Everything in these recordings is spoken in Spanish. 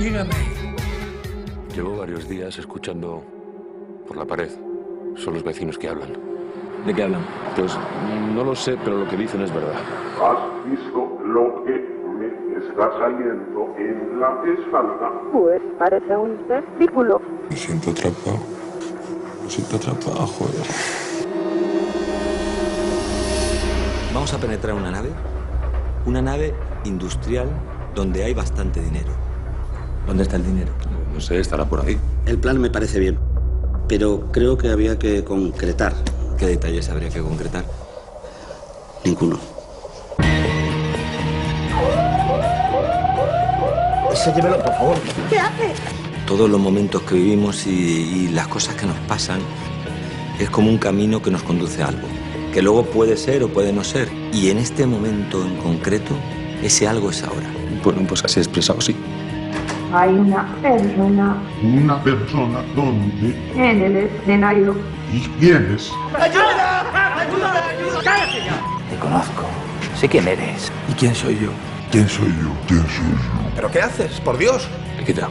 Dígame. Llevo varios días escuchando por la pared. Son los vecinos que hablan. ¿De qué hablan? Pues no lo sé, pero lo que dicen es verdad. ¿Has visto lo que me está saliendo en la espalda? Pues parece un testículo. Me siento atrapado. Me siento atrapado, joder. Vamos a penetrar una nave. Una nave industrial donde hay bastante dinero. ¿Dónde está el dinero? No sé, estará por ahí. El plan me parece bien, pero creo que había que concretar. ¿Qué detalles habría que concretar? Ninguno. Enséñemelo, por favor. ¿Qué hace? Todos los momentos que vivimos y, y las cosas que nos pasan es como un camino que nos conduce a algo, que luego puede ser o puede no ser. Y en este momento en concreto, ese algo es ahora. Bueno, pues así expresado, sí. Hay una persona Una persona donde en el escenario. y quién es. Te conozco. Sé quién eres. ¿Y quién soy yo? ¿Quién soy yo? ¿Quién soy yo? ¿Pero qué haces? Por Dios. Quita.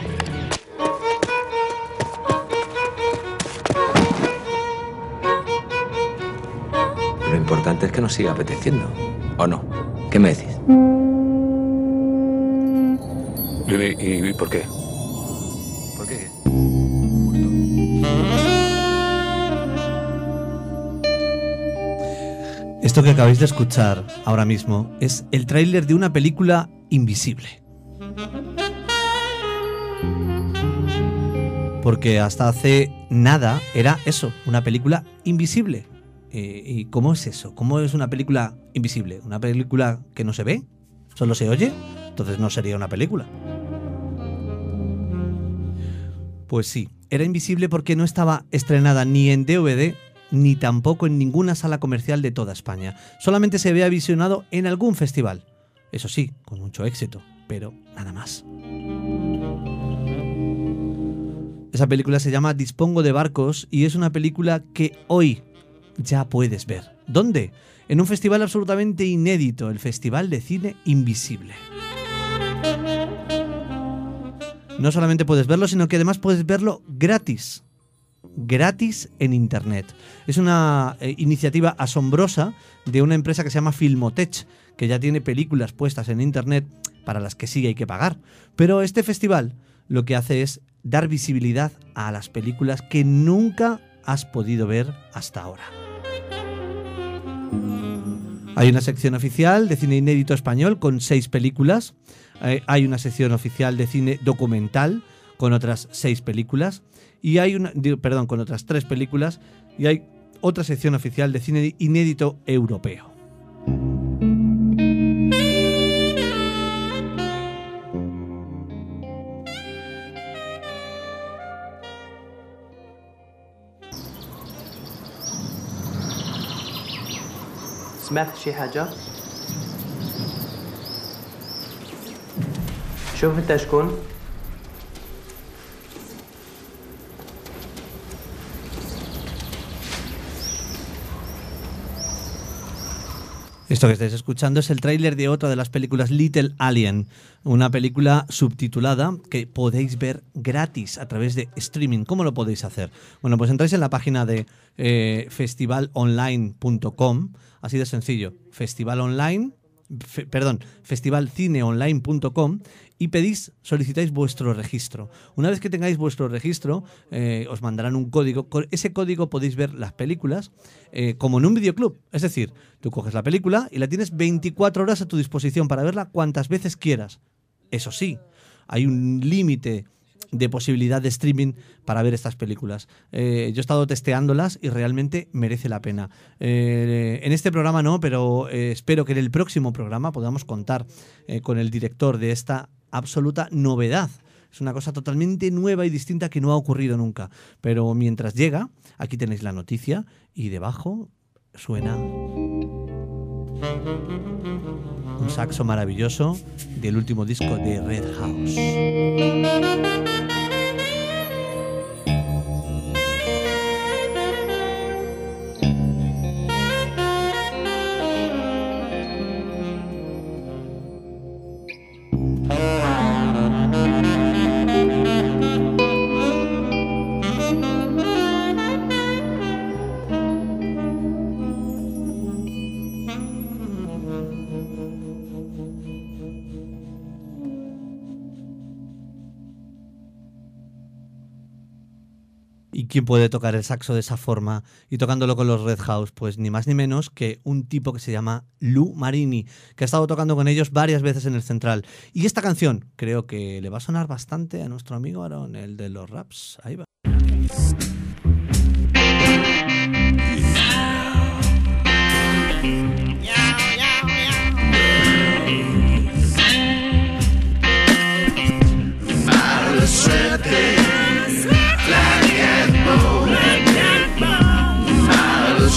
Lo importante es que nos siga apeteciendo. ¿O no? ¿Qué me decís? ¿Y, y- y por qué? ¿Por qué? Esto que acabáis de escuchar ahora mismo es el tráiler de una película invisible. Porque hasta hace nada era eso, una película invisible. Eh, ¿Y cómo es eso? ¿Cómo es una película invisible? ¿Una película que no se ve? ¿Solo se oye? Entonces no sería una película. Pues sí, era invisible porque no estaba estrenada ni en DVD ni tampoco en ninguna sala comercial de toda España. Solamente se había visionado en algún festival. Eso sí, con mucho éxito, pero nada más. Esa película se llama Dispongo de Barcos y es una película que hoy ya puedes ver. ¿Dónde? En un festival absolutamente inédito, el Festival de Cine Invisible. No solamente puedes verlo, sino que además puedes verlo gratis. Gratis en Internet. Es una eh, iniciativa asombrosa de una empresa que se llama Filmotech, que ya tiene películas puestas en Internet para las que sí hay que pagar. Pero este festival lo que hace es dar visibilidad a las películas que nunca has podido ver hasta ahora. Hay una sección oficial de cine inédito español con seis películas. Eh, hay una sección oficial de cine documental con otras seis películas. Y hay una, perdón, con otras tres películas. Y hay otra sección oficial de cine inédito europeo. سمعت شي حاجة؟ شوف انت شكون؟ Esto que estáis escuchando es el tráiler de otra de las películas Little Alien, una película subtitulada que podéis ver gratis a través de streaming. ¿Cómo lo podéis hacer? Bueno, pues entráis en la página de eh, festivalonline.com, así de sencillo, festivalonline, perdón, festivalcineonline.com y pedís, solicitáis vuestro registro. Una vez que tengáis vuestro registro, eh, os mandarán un código. Con ese código podéis ver las películas eh, como en un videoclub. Es decir, tú coges la película y la tienes 24 horas a tu disposición para verla cuantas veces quieras. Eso sí, hay un límite de posibilidad de streaming para ver estas películas. Eh, yo he estado testeándolas y realmente merece la pena. Eh, en este programa no, pero eh, espero que en el próximo programa podamos contar con el director de esta absoluta novedad. Es una cosa totalmente nueva y distinta que no ha ocurrido nunca. Pero mientras llega, aquí tenéis la noticia y debajo suena un saxo maravilloso del último disco de Red House. Quién puede tocar el saxo de esa forma y tocándolo con los Red House? Pues ni más ni menos que un tipo que se llama Lou Marini, que ha estado tocando con ellos varias veces en el Central. Y esta canción creo que le va a sonar bastante a nuestro amigo Aaron, el de los raps. Ahí va.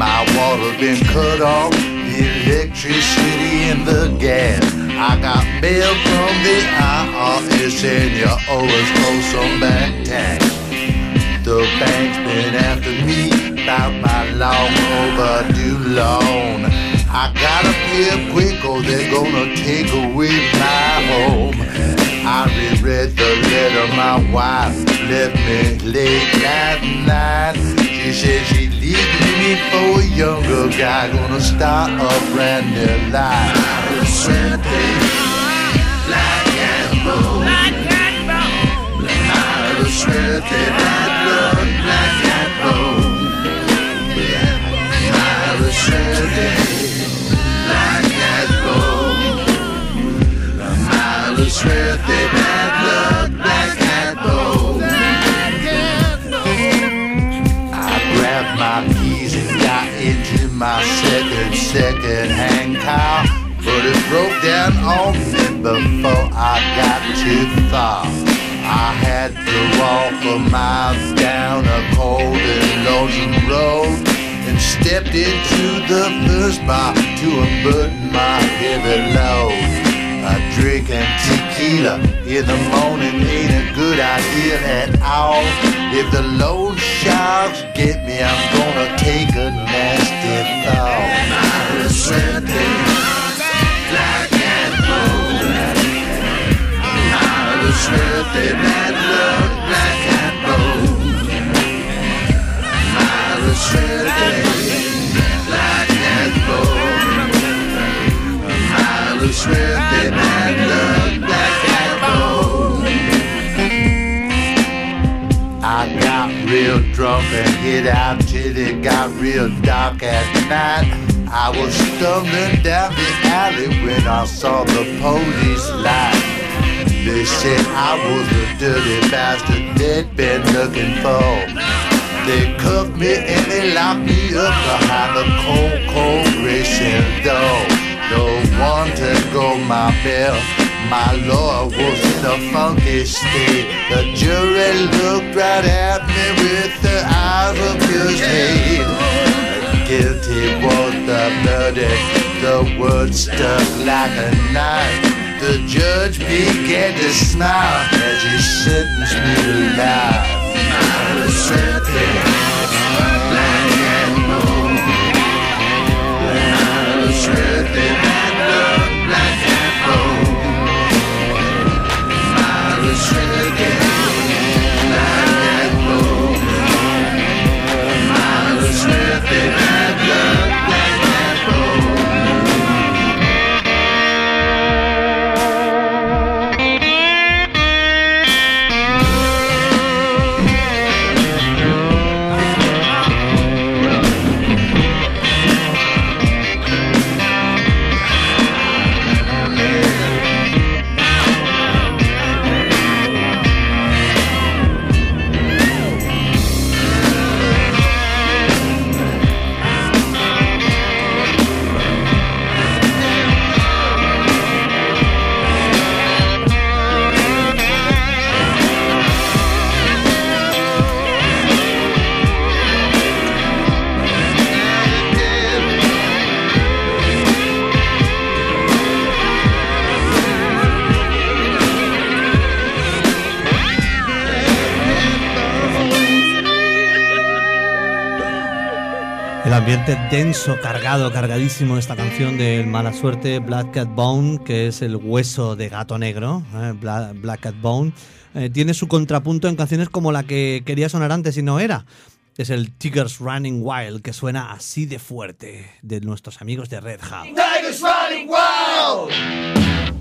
My water been cut off, the electricity and the gas. I got mail from the IRS and you owe us for some back tax. The bank's been after me about my long overdue loan. I gotta pay up quick or they're gonna take away my home. I reread the letter my wife left me late last night. She said she's leaving me for a younger guy, gonna start a brand new life. Suerte, black and bone. Mala suerte, bad luck, black and bone. Mala suerte, black and bone. Mala suerte, my second, second hand car. But it broke down on me before I got too far. I had to walk a mile down a cold and lonesome road and stepped into the first bar to unburden my heavy load. A drinking tequila in the morning ain't a good idea at all. If the loan sharks get me, I'm gonna take a nasty fall. Mala suerte, black and gold. Mala suerte, Black and gold. I got real drunk and hid out till it got real dark at night. I was stumbling down the alley when I saw the police light. They said I was the dirty bastard they'd been looking for. They cuffed me and they locked me up behind the cold, cold racing door. No one to go my bail. My lord was a funky state. The jury looked right at me with the eyes of pure hate. Guilty was the verdict. The words stuck like a knife. The judge began to smile as he sentenced me to life. Mala suerte, ambiente denso, cargado, cargadísimo esta canción del mala suerte Black Cat Bone, que es el hueso de gato negro, eh, Bla- Black Cat Bone. Eh, tiene su contrapunto en canciones como la que quería sonar antes y no era. Es el Tigers Running Wild, que suena así de fuerte, de nuestros amigos de Red House. Tigers running wild!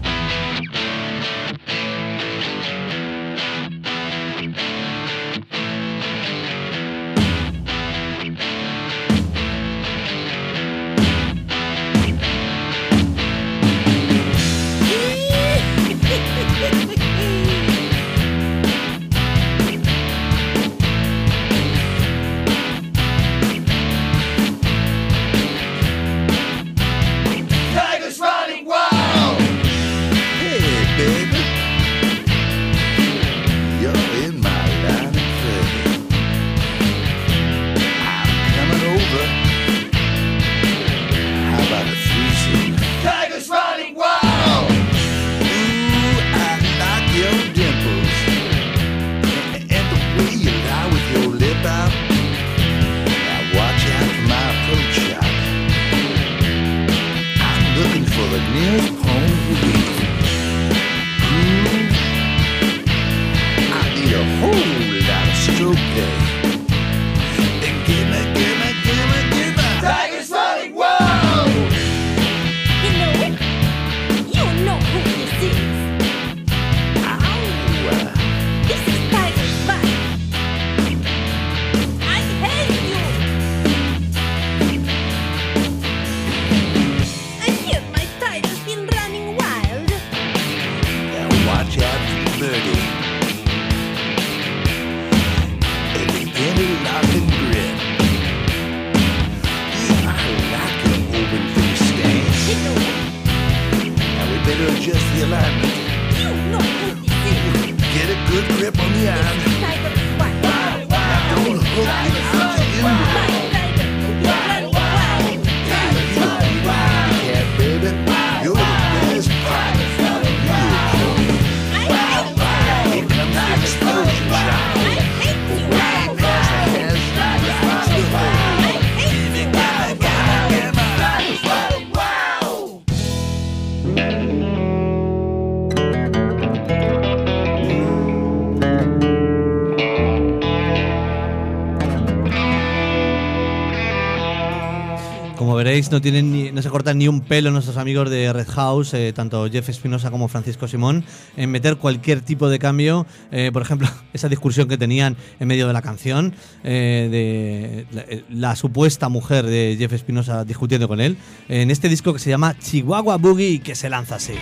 No, tienen ni- no se cortan ni un pelo nuestros amigos de Red House, eh, tanto Jeff Espinosa como Francisco Simón, en meter cualquier tipo de cambio. Eh, por ejemplo, esa discusión que tenían en medio de la canción, eh, de la, supuesta mujer de Jeff Espinosa discutiendo con él, en este disco que se llama Chihuahua Boogie que se lanza así.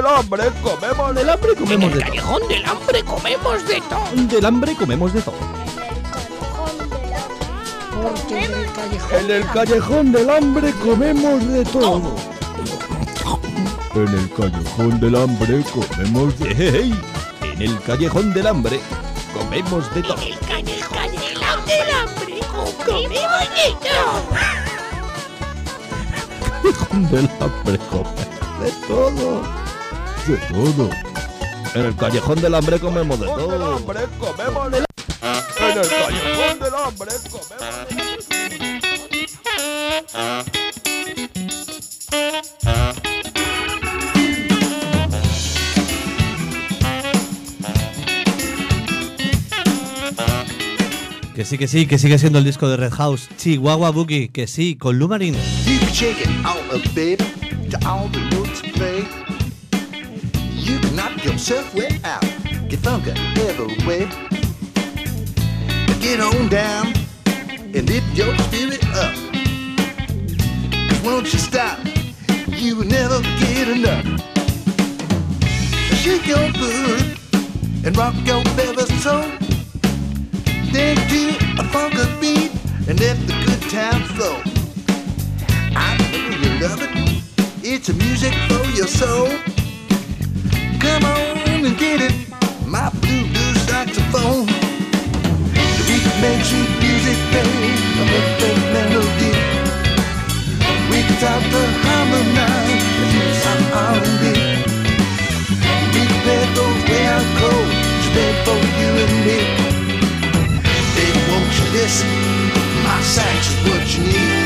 Del hambre, comemos del hambre, comemos de Callejón del hambre comemos de todo. Del hambre comemos de todo. En el callejón del hambre comemos de todo. En el callejón del hambre comemos de hey, En el callejón del hambre comemos de todo. Callejón del hambre comemos de todo. Callejón del hambre comemos de todo. De todo. En el callejón del hambre comemos de todo. En el hambre comemos de En el callejón del hambre comemos Que sí, que sí, que sigue siendo el disco de Red House. Chihuahua Boogie, que sí, con Lumarin. You can to knock yourself way out, get funky every way. Get on down and lift your spirit up. just won't you stop? You will never get enough. Shake your booty and rock your very soul. Then do a funky beat and let the good time flow. I know you love it. It's music for your soul. Come on and get it, my blue blue saxophone. You music, a perfect melody. We play way cold, just for you and me. Baby, won't you listen? My sax is what you need.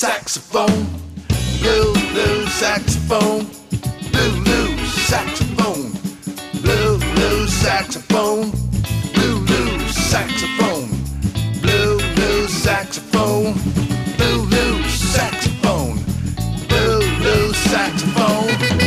Saxophone, blue blue saxophone, blue blue saxophone, blue blue saxophone, blue blue saxophone, blue blue saxophone, blue blue saxophone, blue blue saxophone.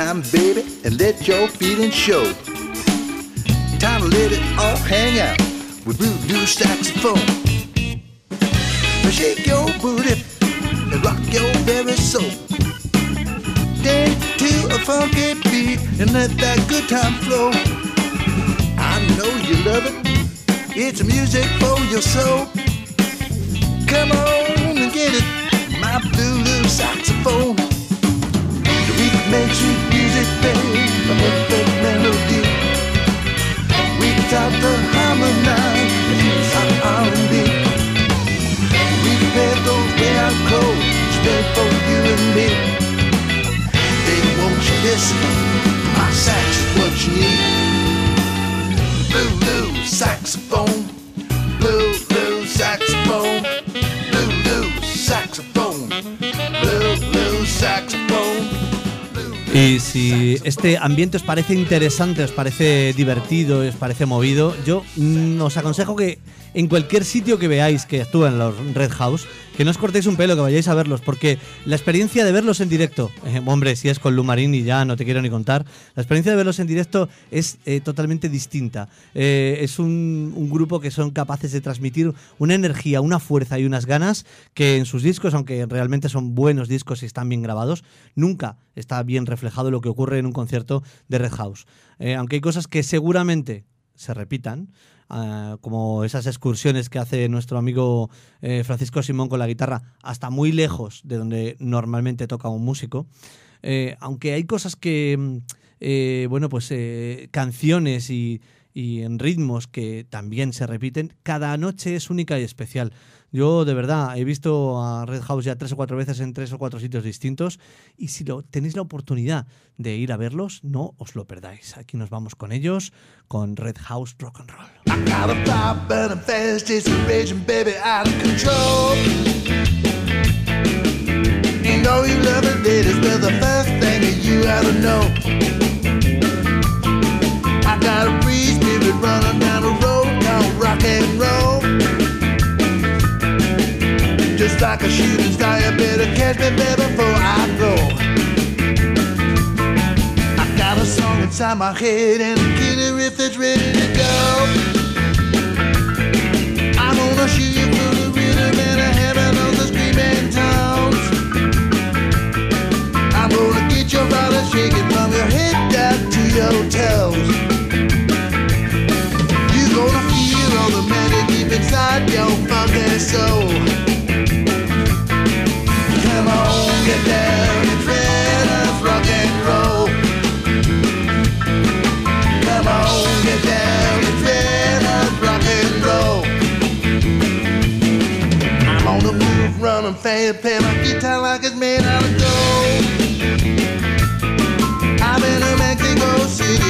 Time, baby, and let your feelings show. Time to let it all hang out with blue blue saxophone. Now shake your booty and rock your very soul. Dance to a funky beat and let that good time flow. I know you love it. It's music for your soul. Come on and get it, my blue little saxophone. The beat makes you perfect melody. We taught the harmonize, it's our R&B. We pay those way our clothes, pay for you and me. They won't you listen? Si este ambiente os parece interesante, os parece divertido, os parece movido, yo mm, os aconsejo que en cualquier sitio que veáis que actúan los Red House, que no os cortéis un pelo, que vayáis a verlos, porque la experiencia de verlos en directo, eh, hombre, si es con Lumarín y ya no te quiero ni contar, la experiencia de verlos en directo es eh, totalmente distinta. Eh, es un, grupo que son capaces de transmitir una energía, una fuerza y unas ganas que en sus discos, aunque realmente son buenos discos y están bien grabados, nunca está bien reflejado lo que ocurre en un concierto de Red House. Eh, aunque hay cosas que seguramente se repitan, ah, como esas excursiones que hace nuestro amigo eh, Francisco Simón con la guitarra hasta muy lejos de donde normalmente toca un músico. Eh, aunque hay cosas que, mm, eh, bueno, pues eh, canciones y, y en ritmos que también se repiten, cada noche es única y especial. Yo de verdad he visto a Red House ya tres o cuatro veces en tres o cuatro sitios distintos y si lo, tenéis la oportunidad de ir a verlos, no os lo perdáis. Aquí nos vamos con ellos, con Red House Rock and Roll. Like a shooting star, you better catch me, before I go. I got a song inside my head and a killer if it's ready to go. I'm gonna shoot you through the rhythm and a heaven on the screaming tones. I'm gonna get your body shaking from your head down to your toes. You're gonna feel all the magic deep inside your funky soul. I'm play, play my guitar like it's made out of gold. I've been to Mexico City.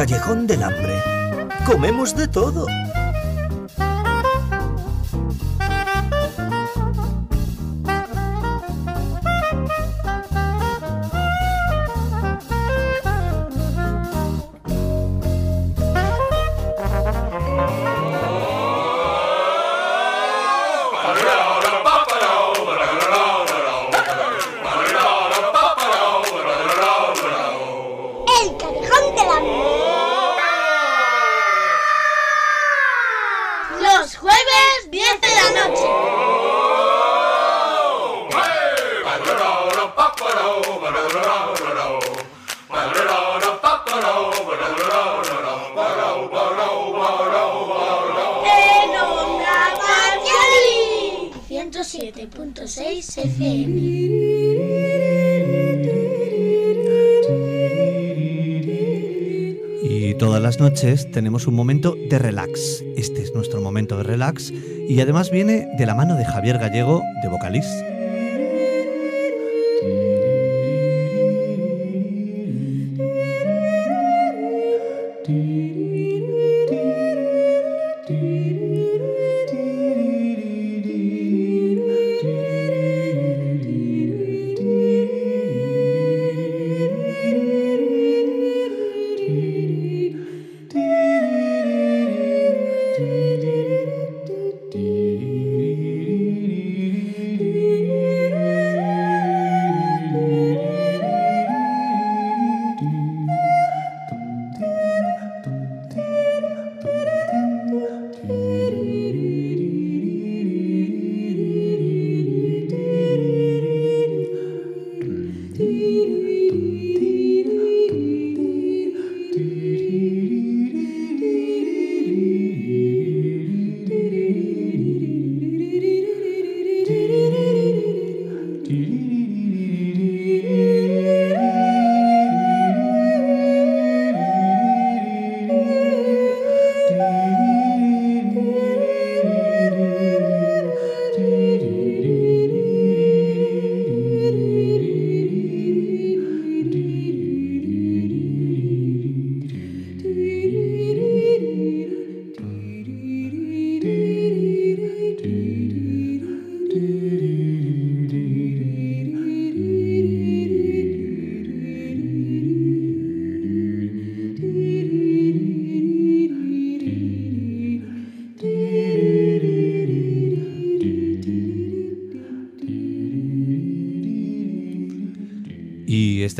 Callejón del Hambre. Comemos de todo. tenemos un momento de relax. Este es nuestro momento de relax y además viene de la mano de Javier Gallego de Vocalist.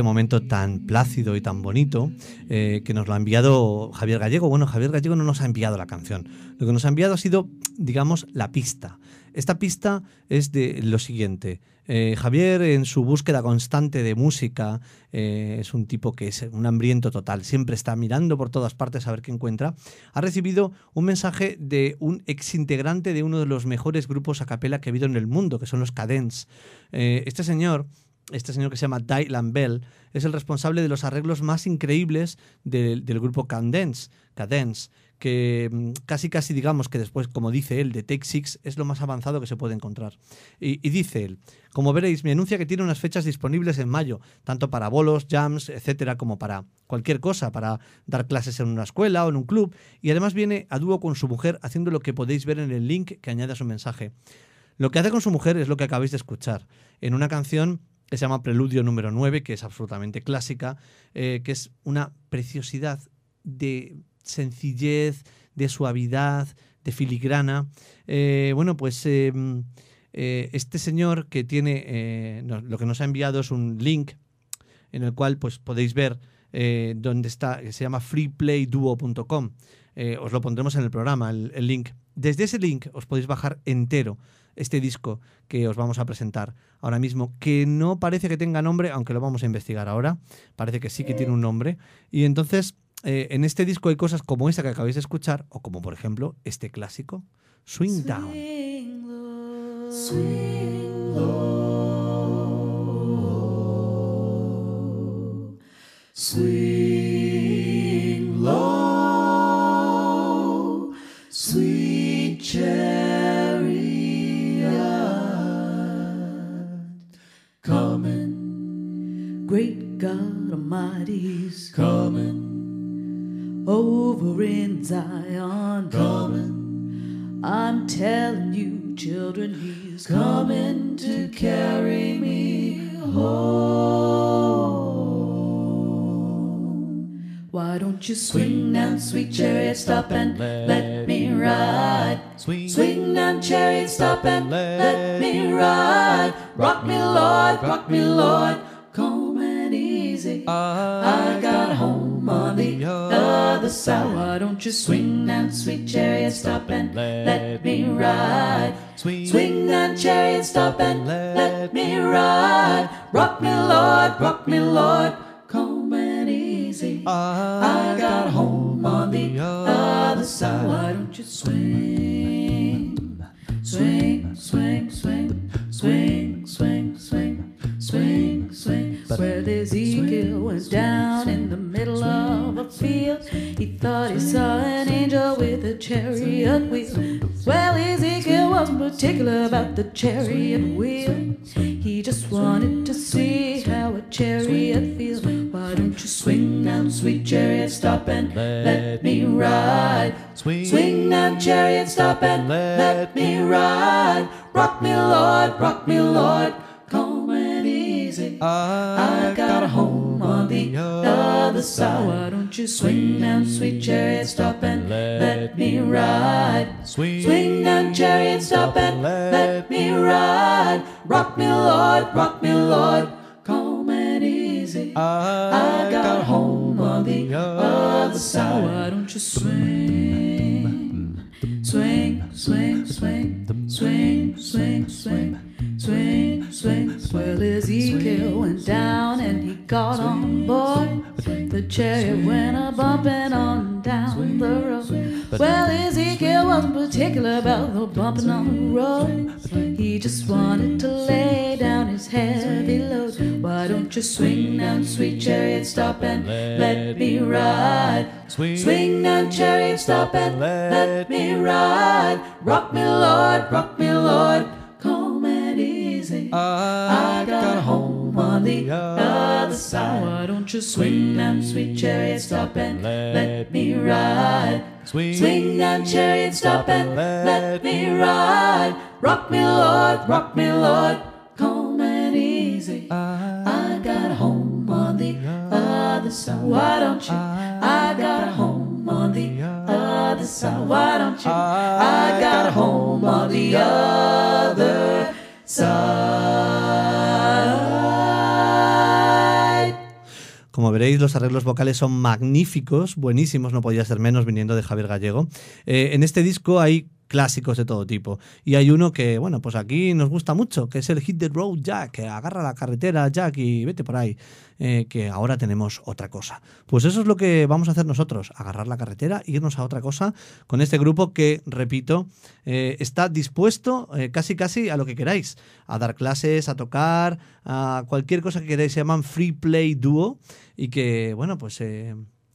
Este momento tan plácido y tan bonito eh, que nos lo ha enviado Javier Gallego. Bueno, Javier Gallego no nos ha enviado la canción, lo que nos ha enviado ha sido, digamos, la pista. Esta pista es de lo siguiente. Eh, Javier, en su búsqueda constante de música, eh, es un tipo que es un hambriento total, siempre está mirando por todas partes a ver qué encuentra. Ha recibido un mensaje de un ex integrante de uno de los mejores grupos a capela que ha habido en el mundo, que son los Cadence. Este señor este señor que se llama Dylan Bell, es el responsable de los arreglos más increíbles del, del grupo Cadence, Cadence, que mm, casi casi digamos que después, como dice él, de Take Six es lo más avanzado que se puede encontrar. Y, y dice él, como veréis, me anuncia que tiene unas fechas disponibles en mayo, tanto para bolos, jams, etcétera, como para cualquier cosa, para dar clases en una escuela o en un club, y además viene a dúo con su mujer haciendo lo que podéis ver en el link que añade a su mensaje. Lo que hace con su mujer es lo que acabáis de escuchar, en una canción que se llama Preludio número 9, que es absolutamente clásica, eh, que es una preciosidad de sencillez, de suavidad, de filigrana. Eh, bueno, pues eh, eh, este señor que tiene, lo que nos ha enviado es un link en el cual pues podéis ver dónde está, que se llama freeplayduo.com. Os lo pondremos en el programa, el link. Desde ese link os podéis bajar entero este disco que os vamos a presentar ahora mismo, que no parece que tenga nombre, aunque lo vamos a investigar ahora. Parece que sí que tiene un nombre. Y entonces, eh, en este disco hay cosas como esta que acabáis de escuchar, o como por ejemplo este clásico, Swing Down. Swing low, swing low, great God Almighty's coming, over in Zion, coming. I'm telling you, children, he's coming to carry me home. Why don't you swing down, sweet chariot, stop and let me ride? Swing down, chariot, stop and let me ride. Rock me, Lord, rock me, Lord, calm and easy. I got home on the other side. Why don't you swing down, sweet chariot, stop and let me ride? Swing down, chariot, stop and let me ride. Rock me, Lord, rock me, Lord, calm and easy. I got home on the other side. Why don't you swing, swing, swing, swing, swing, swing? Well, Ezekiel was down in the middle of a field. He thought he saw an angel with a chariot wheel. Well, Ezekiel wasn't particular about the chariot wheel. He just wanted to see how a chariot feels. Why don't you swing down, sweet chariot, stop and let me ride? Swing down, chariot, stop and let me ride. Rock me, Lord, rock me, Lord, I got a home on the other side. Why don't you swing down, sweet chariot, stop and let me ride? Swing down, chariot, stop and let me ride. Rock me, Lord, rock me, Lord, calm and easy. I got a home on the other side. Why don't you swing? Swing, swing, swing, swing, swing, swing, swing swing? Well, Ezekiel went down and he got on board. The chariot went a bumping on down the road. Well, Ezekiel wasn't particular about the bumping on the road. He just wanted to lay down his heavy load. Why don't you swing down, sweet chariot, stop and let me ride? Swing down, chariot, stop and let me ride. Rock me, Lord, rock me, Lord, I got a home on the other side. Why don't you swing down, sweet chariot, stop and let me ride? Swing down, chariot, stop and let me ride. Rock me, Lord, rock me, Lord, calm and easy. I got a home on the other side. Why don't you? I got a home on the other side. Why don't you? I got a home on the other Como veréis, los arreglos vocales son magníficos, buenísimos, no podía ser menos viniendo de Javier Gallego. Eh, en este disco hay clásicos de todo tipo. Y hay uno que, bueno, pues aquí nos gusta mucho, que es el Hit the Road Jack, que agarra la carretera Jack y vete por ahí, eh, que ahora tenemos otra cosa. Pues eso es lo que vamos a hacer nosotros, agarrar la carretera irnos a otra cosa con este grupo que, repito, eh, está dispuesto eh, casi casi a lo que queráis, a dar clases, a tocar, a cualquier cosa que queráis. Se llaman Free Play Duo y que, bueno, pues...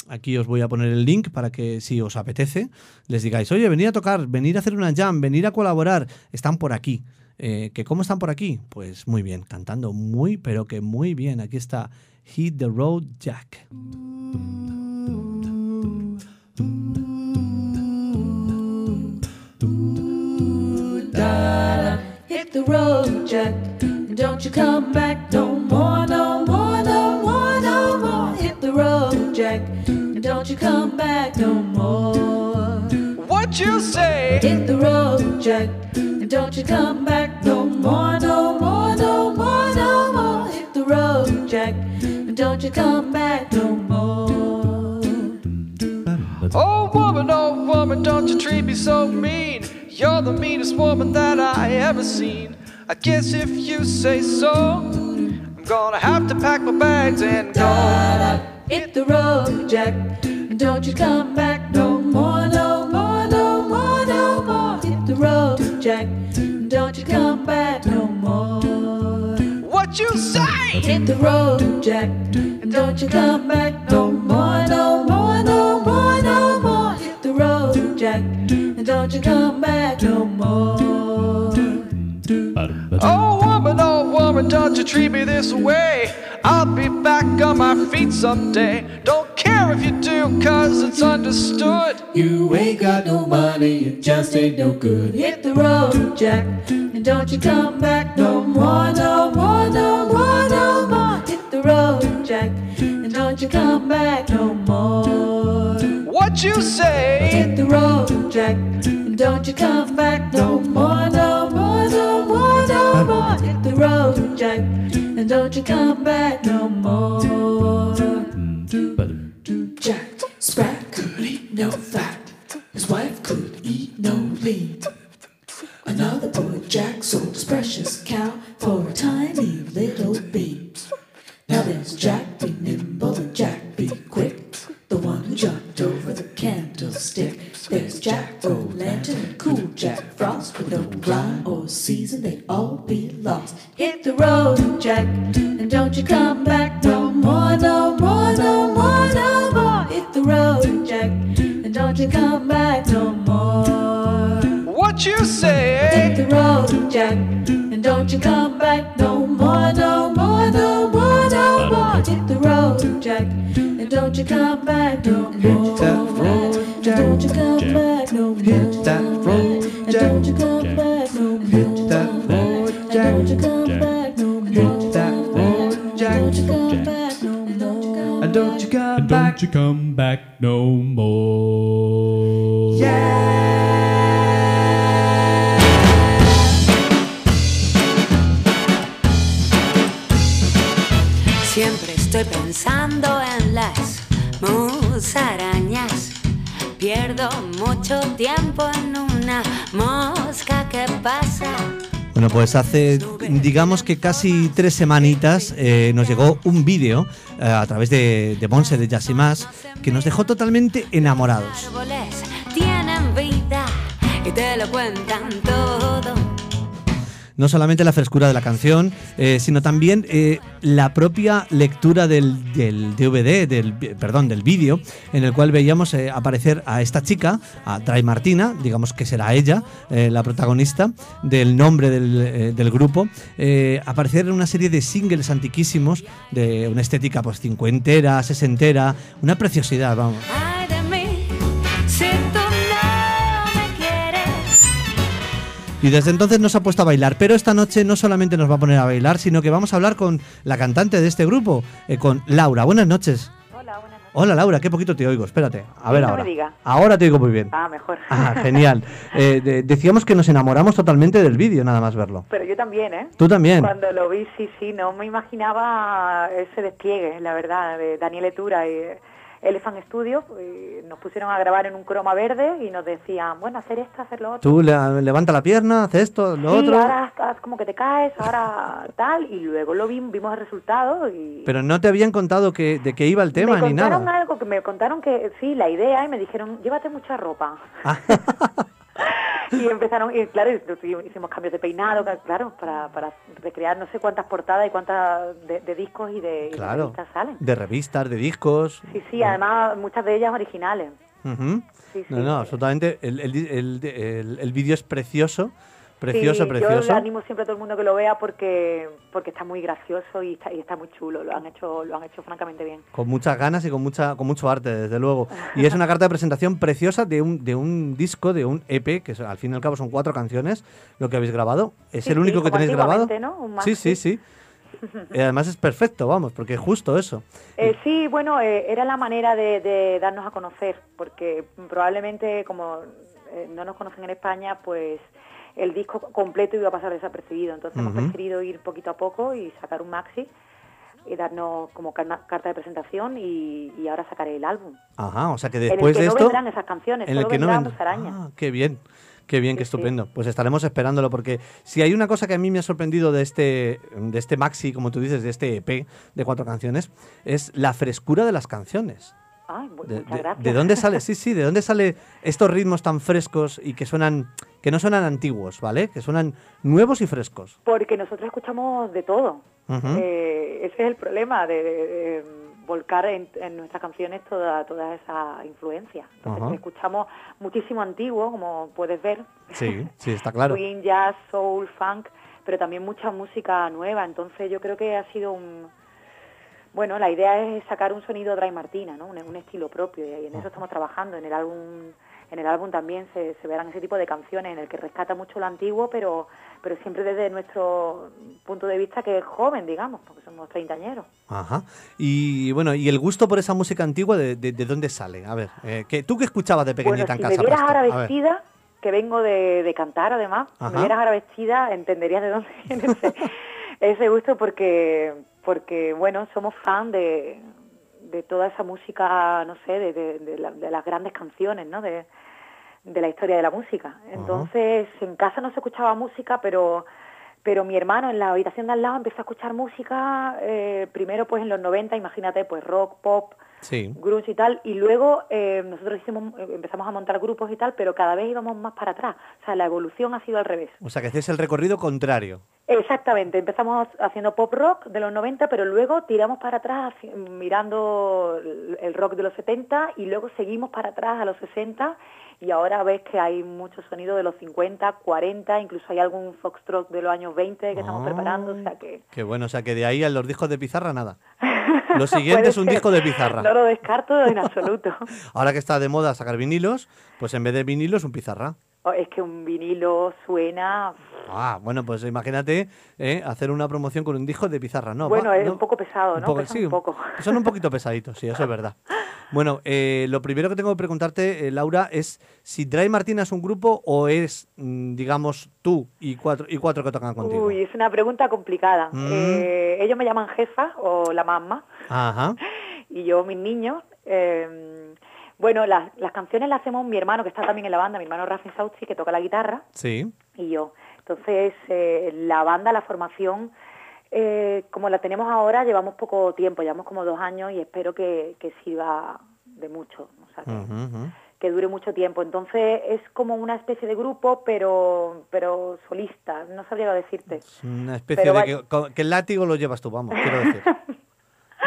Aquí os voy a poner el link para que si os apetece les digáis, oye, venir a tocar, venir a hacer una jam, venir a colaborar. Están por aquí. Eh, ¿Que ¿Cómo están por aquí? Pues muy bien, cantando muy, pero que muy bien. Aquí está Hit the Road Jack. hit the road, Jack. Don't you come back no more, no more, road, Jack. And don't you come back no more. What you say? Hit the road, Jack. And don't you come back no more, no more, no more, no more. Hit the road, Jack. And don't you come back no more. Oh woman, oh woman, don't you treat me so mean. You're the meanest woman that I ever seen. I guess if you say so, I'm gonna have to pack my bags and go. Hit the road, Jack. Don't you come back no more, no more, no more, no more. Hit the road, Jack. Don't you come back no more. What you say? Hit the road, Jack. Don't you come back no more, no more, no more, no more. Hit the road, Jack. Don't you come back no more. Oh woman, don't you treat me this way. I'll be back on my feet someday. Don't care if you do, cause it's understood. You ain't got no money, you just ain't no good. Hit the road, Jack, and don't you come back no more, no more, no more, no more. Hit the road, Jack, and don't you come back no more. What you say? Hit the road, Jack, and don't you come back no more, Jack, and don't you come back no more. Hace, digamos que casi tres semanitas eh, nos llegó un vídeo eh, a través de, de Monse de Jazz y Más que nos dejó totalmente enamorados. Tienen vida y te lo. No solamente la frescura de la canción, eh, sino también eh, la propia lectura del, del DVD, del, perdón, del vídeo, en el cual veíamos eh, aparecer a esta chica, a Dry Martina, digamos que será ella, eh, la protagonista del nombre del, del grupo, aparecer en una serie de singles antiquísimos de una estética pues cincuentera, sesentera, una preciosidad, vamos. Y desde entonces nos ha puesto a bailar, pero esta noche no solamente nos va a poner a bailar, sino que vamos a hablar con la cantante de este grupo, eh, con Laura. Buenas noches. Hola, buenas noches. Hola Laura, qué poquito te oigo, espérate. A ver No me ahora. diga. Ahora te oigo muy bien. Ah, mejor. Ah, genial. Eh, de- decíamos que nos enamoramos totalmente del vídeo, nada más verlo. Pero yo también, ¿eh? Tú también. Cuando lo vi, sí, sí, no me imaginaba ese despliegue, la verdad, de Daniel Etura y Elephant Studio. y nos pusieron a grabar en un croma verde y nos decían, bueno, hacer esto, hacer lo otro. Tú le- levanta la pierna, hace esto, lo sí, otro. ahora haz como que te caes, ahora tal, y luego lo vi, vimos el resultado y... Pero no te habían contado que, de qué iba el tema me ni contaron nada. algo, que me contaron que sí, la idea, y me dijeron, llévate mucha ropa. Y empezaron, y claro, hicimos cambios de peinado, claro, para, para recrear no sé cuántas portadas y cuántas de, de discos y de, y de Claro. revistas salen. De revistas, de discos. Sí, sí, además muchas de ellas originales. Sí, No, sí. no, absolutamente. El, el, el- el vídeo es precioso. Precioso, Sí, Yo precioso. le animo siempre a todo el mundo que lo vea porque porque está muy gracioso y está, y está muy chulo. Lo han hecho lo han hecho francamente bien. Con muchas ganas y con mucha con mucho arte, desde luego. Y es una carta de presentación preciosa de un, de un disco, de un EP, que al fin y al cabo son cuatro canciones, lo que habéis grabado. ¿Es Sí, el sí, único que como tenéis grabado? ¿no? Sí, sí, sí. Y además es perfecto, vamos, porque es justo eso. Eh, sí, bueno, eh, era la manera de, de darnos a conocer, porque probablemente como eh, no nos conocen en España, pues el disco completo iba a pasar desapercibido. Entonces hemos preferido ir poquito a poco y sacar un maxi y darnos como carta de presentación y, y ahora sacaré el álbum. Ajá, o sea que en el después que de no esto... vendrán esas canciones, en el solo que no vendrá vendrá- Musaraña. Ah, qué bien. Qué bien, qué estupendo. Pues estaremos esperándolo porque si hay una cosa que a mí me ha sorprendido de este, de este maxi, como tú dices, de este EP de cuatro canciones, es la frescura de las canciones. Ay, De, muchas de- gracias. de dónde sale? Sí, sí, de dónde sale estos ritmos tan frescos y que suenan, que no suenan antiguos, ¿vale? Que suenan nuevos y frescos. Porque nosotros escuchamos de todo. Ujú. Eh, ese es el problema de, de- de volcar en, en nuestras canciones toda, toda esa influencia. Entonces Ajá. escuchamos muchísimo antiguo, como puedes ver. Sí, sí, está claro. Swing, jazz, soul, funk, pero también mucha música nueva. Entonces yo creo que ha sido un... Bueno, la idea es sacar un sonido Dry Martina, ¿no? Un, un estilo propio y en eso estamos trabajando. En el álbum, en el álbum también se, se verán ese tipo de canciones en el que rescata mucho lo antiguo, pero, pero siempre desde nuestro punto de vista que es joven, digamos, porque somos treintañeros. Ajá. Y bueno, ¿y el gusto por esa música antigua de, de- de dónde sale? A ver, eh, que, ¿tú qué escuchabas de Bueno, pequeñita si en me casa? vieras ahora vestida, que vengo de, de cantar además, si me vieras ahora vestida, entenderías de dónde viene ese, ese gusto porque, porque bueno, somos fan de, de toda esa música, no sé, de, de- de la- de las grandes canciones, ¿no? De, de la historia de la música. Entonces, en casa no se escuchaba música, pero pero mi hermano en la habitación de al lado empezó a escuchar música, eh, primero pues en los 90, imagínate, pues rock, pop, Sí. grunge y tal, y luego eh, nosotros hicimos, eh, empezamos a montar grupos y tal, pero cada vez íbamos más para atrás. O sea, la evolución ha sido al revés. O sea, que hacéis el recorrido contrario. Exactamente, empezamos haciendo pop rock de los 90, pero luego tiramos para atrás mirando el rock de los 70 y luego seguimos para atrás a los 60 y ahora ves que hay mucho sonido de los 50, 40, incluso hay algún foxtrot de los años 20 que estamos Ah. preparando, o sea que... Qué bueno, o sea, que de ahí a los discos de pizarra nada. Lo siguiente es un ser. disco de pizarra. No lo descarto en absoluto. Ahora que está de moda sacar vinilos, pues en vez de vinilos, un pizarra. Oh, Es que un vinilo suena... Ah, bueno, pues imagínate eh, hacer una promoción con un disco de pizarra, ¿no? bueno, va, es ¿no? un poco pesado, Un ¿no? poco, Pesa sí, un poco. Son un poquito pesaditos, sí, eso es verdad. Bueno, eh, lo primero que tengo que preguntarte, eh, Laura, es si Dry Martina es un grupo o es, mm, digamos, tú y cuatro, y cuatro que tocan contigo. Uy, es una pregunta complicada. Mm. Eh, ellos me llaman jefa o la mamá Ajá. y yo mis niños. eh, bueno, las, las canciones las hacemos mi hermano, que está también en la banda, mi hermano Rafi Sauchi, que toca la guitarra, Sí. y yo. Entonces, eh, la banda, la formación, eh, como la tenemos ahora, llevamos poco tiempo, llevamos como dos años y espero que, que sirva de mucho, o sea, que, que dure mucho tiempo. Entonces, es como una especie de grupo, pero pero solista, no sabría decirte. Es una especie Pero de que, el látigo lo llevas tú, vamos, quiero decir.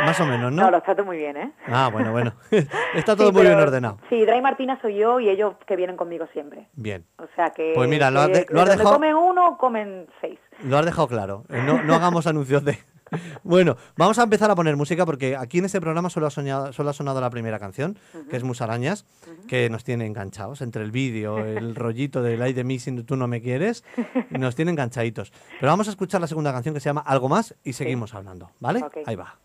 Más o menos, ¿no? No, los trato muy bien, ¿eh? Ah, bueno, bueno. Está todo Sí, muy bien ordenado. Sí, Dray Martina soy yo y ellos que vienen conmigo siempre. Bien. O sea que... Pues mira, lo has de- lo has dejado- comen uno, comen seis. Lo has dejado claro. Eh, No, no hagamos anuncios de. Bueno, vamos a empezar a poner música porque aquí en este programa solo ha, soñado- solo ha sonado la primera canción, que es Musarañas, que nos tiene enganchados entre el vídeo, el rollito de Light de mí si tú no me quieres, nos tiene enganchaditos. Pero vamos a escuchar la segunda canción que se llama Algo más y seguimos hablando, ¿vale? Ahí va.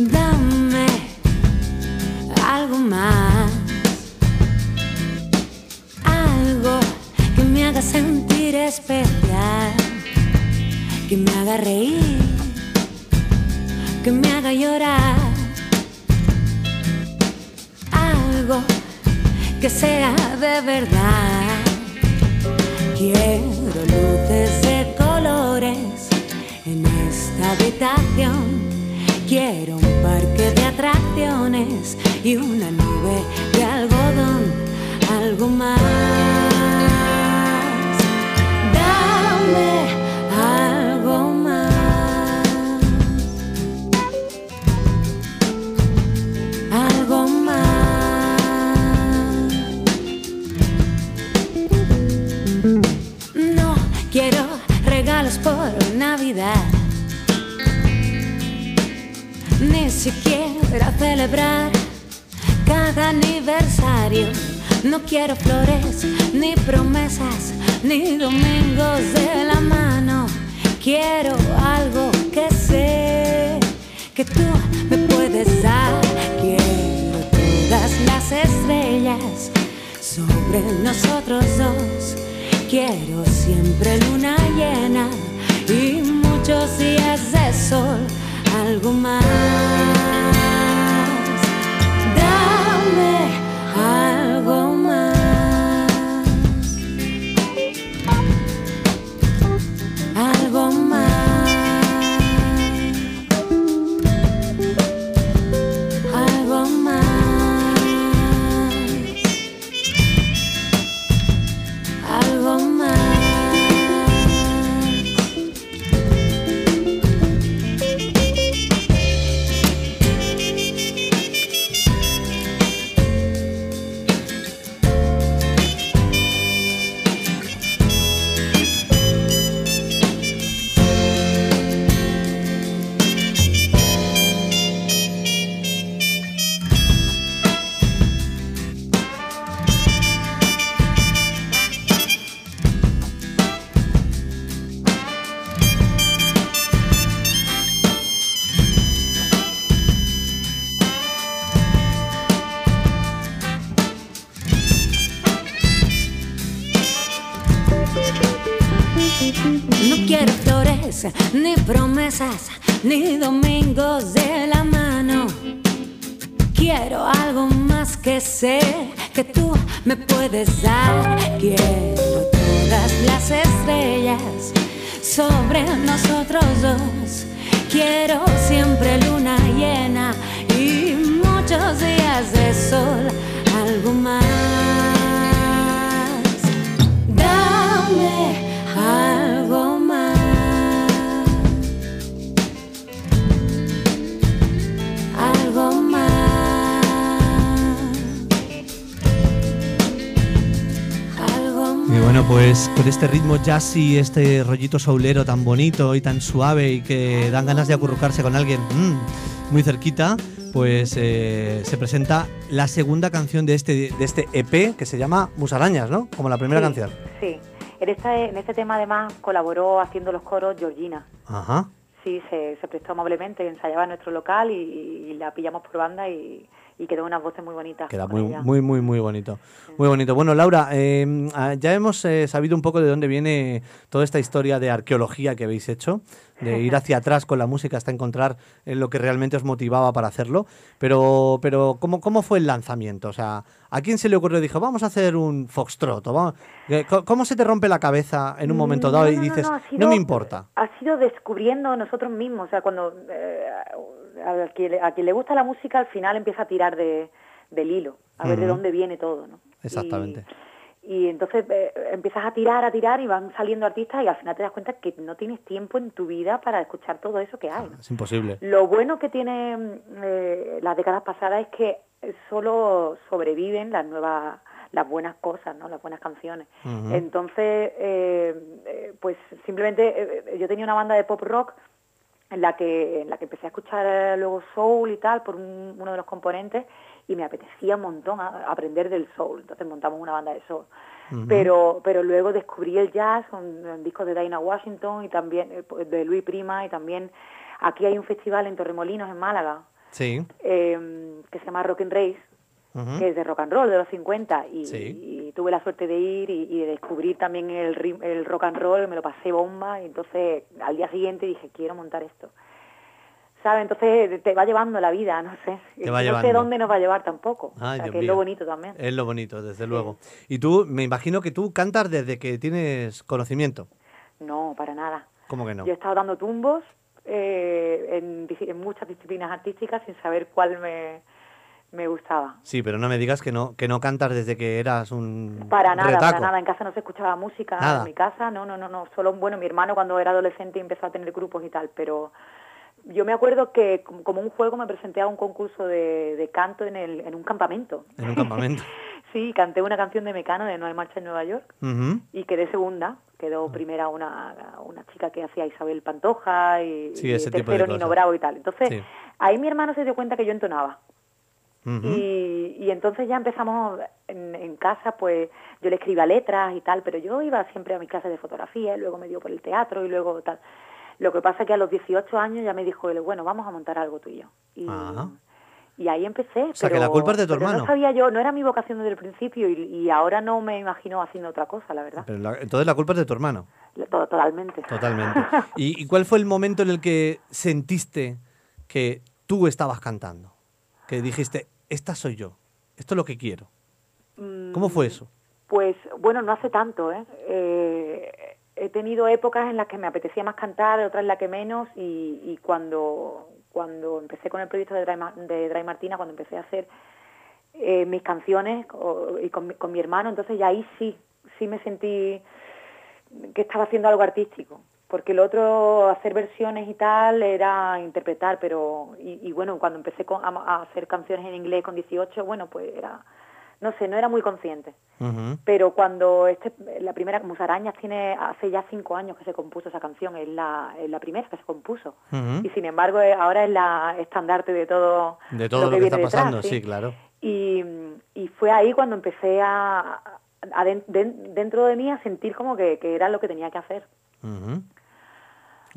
Dame algo más, algo que me haga sentir especial, que me haga reír, que me haga llorar. Algo que sea de verdad. Quiero luces de colores en esta habitación. Quiero un parque de atracciones y una nube de algodón, algo más. Dame Navidad. Ni siquiera celebrar cada aniversario. No quiero flores, ni promesas, ni domingos de la mano. Quiero algo que sé que tú me puedes dar. Quiero todas las estrellas sobre nosotros dos. Quiero siempre luna llena y muchos días de sol, algo más. Dame No quiero flores, ni promesas, ni domingos de la mano. Quiero algo más que sé que tú me puedes dar. Quiero todas las estrellas sobre nosotros dos. Quiero siempre luna llena y muchos días de sol, algo más. Dame bueno, pues con este ritmo jazzy, este rollito soulero tan bonito y tan suave y que dan ganas de acurrucarse con alguien mm, muy cerquita, pues eh, se presenta la segunda canción de este, de este EP que se llama Musarañas, ¿no? Como la primera Sí, canción. Sí. En este, en este tema además colaboró haciendo los coros Georgina. Ajá. Sí, se, se prestó amablemente, ensayaba en nuestro local y, y la pillamos por banda y, y quedó unas voces muy bonitas. Queda muy, ella. muy, muy, muy bonito. Muy bonito. Bueno, Laura, eh, ah, ya hemos eh, sabido un poco de dónde viene toda esta historia de arqueología que habéis hecho, de ir hacia atrás con la música hasta encontrar eh, lo que realmente os motivaba para hacerlo. Pero, pero ¿cómo, ¿cómo fue el lanzamiento? O sea, ¿a quién se le ocurrió? Dijo, vamos a hacer un foxtrot. o vamos- eh, ¿Cómo se te rompe la cabeza en un momento dado No, y no, dices, no, no, me importa? Ha sido descubriendo nosotros mismos, o sea, cuando eh, a, quien, le- a quien le gusta la música al final empieza a tirar de, del hilo, a ver de dónde viene todo, ¿no? Exactamente. Y entonces eh, empiezas a tirar, a tirar y van saliendo artistas y al final te das cuenta que no tienes tiempo en tu vida para escuchar todo eso que hay. ¿no? Es imposible. Lo bueno que tiene eh, las décadas pasadas es que solo sobreviven las nuevas, las buenas cosas, ¿no? Las buenas canciones. Entonces, eh, eh, pues simplemente yo tenía una banda de pop rock en la que en la que empecé a escuchar eh, luego soul y tal por un- uno de los componentes y me apetecía un montón a- aprender del soul. Entonces montamos una banda de soul. Pero pero luego descubrí el jazz con discos de Dinah Washington y también eh, pues, de Luis Prima y también aquí hay un festival en Torremolinos en Málaga Sí. eh, que se llama Rock and Race Que es de rock and roll de los 50 y, Sí. y tuve la suerte de ir y, y de descubrir también el, el rock and roll, me lo pasé bomba y entonces al día siguiente dije, quiero montar esto. ¿Sabes? Entonces te va llevando la vida, no sé. Te va no llevando. sé dónde nos va a llevar tampoco. Ay, o sea, Dios que es mío. lo bonito también. Es lo bonito, desde luego. Y tú, me imagino que tú cantas desde que tienes conocimiento. No, para nada. ¿Cómo que no? Yo he estado dando tumbos eh, en, en muchas disciplinas artísticas sin saber cuál me, me gustaba. Sí, pero no me digas que no, que no cantas desde que eras un Para nada, retaco. para nada. En casa no se escuchaba música. Nada. En mi casa, no, no, no, no. Solo, bueno, mi hermano cuando era adolescente empezó a tener grupos y tal, pero yo me acuerdo que como un juego me presenté a un concurso de, de canto en, el, en un campamento. En un campamento. Sí, canté una canción de Mecano de No hay marcha en Nueva York y quedé segunda. Quedó primera una, una chica que hacía Isabel Pantoja y, Sí, y tercero Nino. Bravo y tal. Entonces, Sí. ahí mi hermano se dio cuenta que yo entonaba. Y, y entonces ya empezamos en, en casa, pues yo le escribía letras y tal, pero yo iba siempre a mi clase de fotografía y luego me dio por el teatro y luego tal. Lo que pasa es que a los 18 años ya me dijo él, bueno, vamos a montar algo tú y yo. Y, ahí empecé. O sea, que pero- la culpa es de tu hermano. No sabía yo, no era mi vocación desde el principio y, y ahora no me imagino haciendo otra cosa, la verdad. Pero la- entonces la culpa es de tu hermano. To- Totalmente. Totalmente. ¿Y, y cuál fue el momento en el que sentiste que tú estabas cantando? Que dijiste, esta soy yo, esto es lo que quiero. ¿Cómo fue eso? Pues bueno, no hace tanto, ¿eh? Eh, he tenido épocas en las que me apetecía más cantar, otras en las que menos, y, y cuando, cuando empecé con el proyecto de Dry, Ma- de Dry Martina, cuando empecé a hacer eh, mis canciones o- y con, mi- con mi hermano, entonces ya ahí sí, sí me sentí que estaba haciendo algo artístico. Porque el otro, hacer versiones y tal, era interpretar, pero... Y, y bueno, cuando empecé con- a, a hacer canciones en inglés con 18, bueno, pues era... No sé, no era muy consciente. Pero cuando este, la primera Musarañas tiene hace ya cinco años que se compuso esa canción, es la, es la primera que se compuso. Ujú. Y sin embargo eh, ahora es la estandarte de todo, De todo lo que, viene está detrás, pasando, sí, claro. Y, y fue ahí cuando empecé a, a den- dentro de mí a sentir como que, que era lo que tenía que hacer. Ujú.